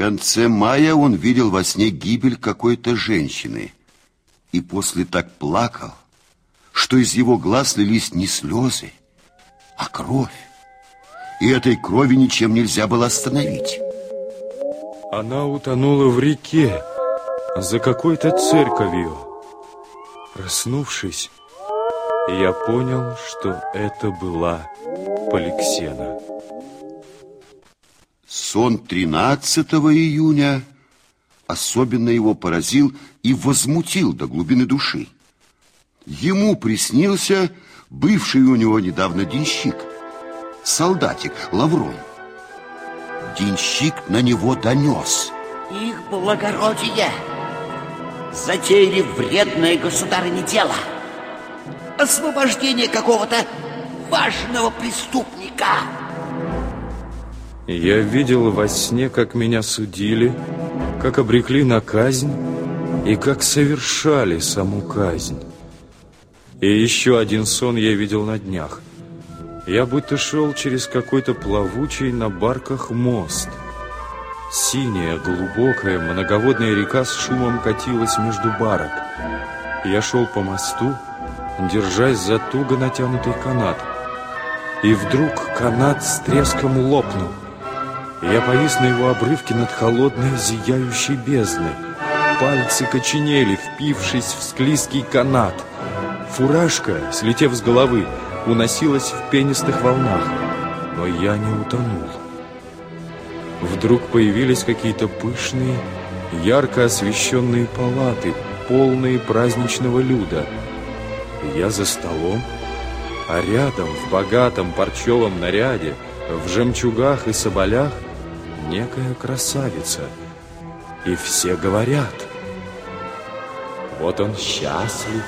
конце мая он видел во сне гибель какой-то женщины. И после так плакал, что из его глаз лились не слезы, а кровь. И этой крови ничем нельзя было остановить. Она утонула в реке за какой-то церковью. Проснувшись, я понял, что это была Поликсена. Сон 13 июня особенно его поразил и возмутил до глубины души. Ему приснился бывший у него недавно денщик, солдатик Лаврон. Денщик на него донес. Их благородие затеяли вредное государыне дело. Освобождение какого-то важного преступника. Я видел во сне, как меня судили, как обрекли на казнь и как совершали саму казнь. И еще один сон я видел на днях. Я будто шел через какой-то плавучий на барках мост. Синяя, глубокая, многоводная река с шумом катилась между барок. Я шел по мосту, держась за туго натянутый канат. И вдруг канат с треском лопнул. Я повис на его обрывке над холодной, зияющей бездной. Пальцы коченели, впившись в склизкий канат. Фуражка, слетев с головы, уносилась в пенистых волнах. Но я не утонул. Вдруг появились какие-то пышные, ярко освещенные палаты, полные праздничного люда. Я за столом, а рядом, в богатом парчевом наряде, в жемчугах и соболях, некая красавица. И все говорят, вот он счастлив,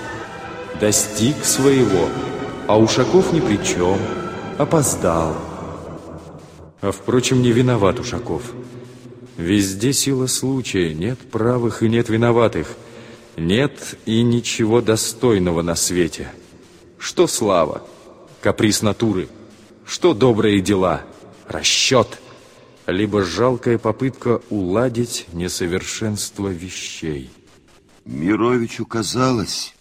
достиг своего, а Ушаков ни при чем, опоздал. А, впрочем, не виноват Ушаков. Везде сила случая, нет правых и нет виноватых. Нет и ничего достойного на свете. Что слава, каприз натуры, что добрые дела, расчет – либо жалкая попытка уладить несовершенство вещей. Мировичу казалось,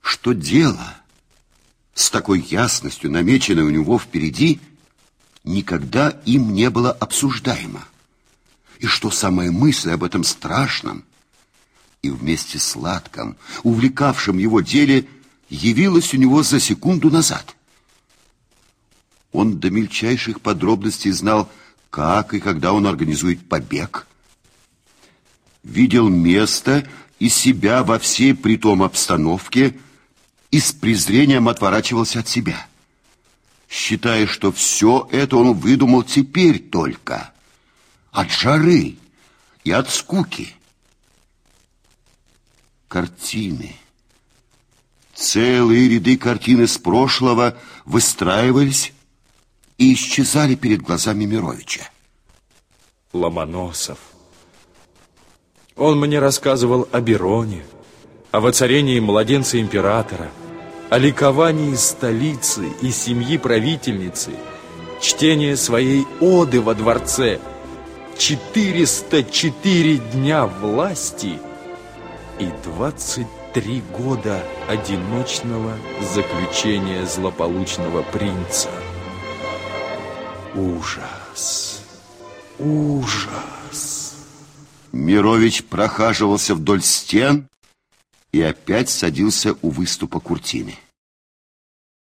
что дело с такой ясностью, намеченное у него впереди, никогда им не было обсуждаемо. И что самая мысль об этом страшном и вместе сладком, увлекавшем его деле, явилась у него за секунду назад. Он до мельчайших подробностей знал, как и когда он организует побег. Видел место и себя во всей притом обстановке и с презрением отворачивался от себя, считая, что все это он выдумал теперь только от жары и от скуки. Картины. Целые ряды картин из прошлого выстраивались и исчезали перед глазами Мировича. Ломоносов. Он мне рассказывал о Бероне, о воцарении младенца императора, о ликовании столицы и семьи правительницы, чтение своей оды во дворце, 404 дня власти и 23 года одиночного заключения злополучного принца. Ужас. Ужас. Мирович прохаживался вдоль стен и опять садился у выступа куртины.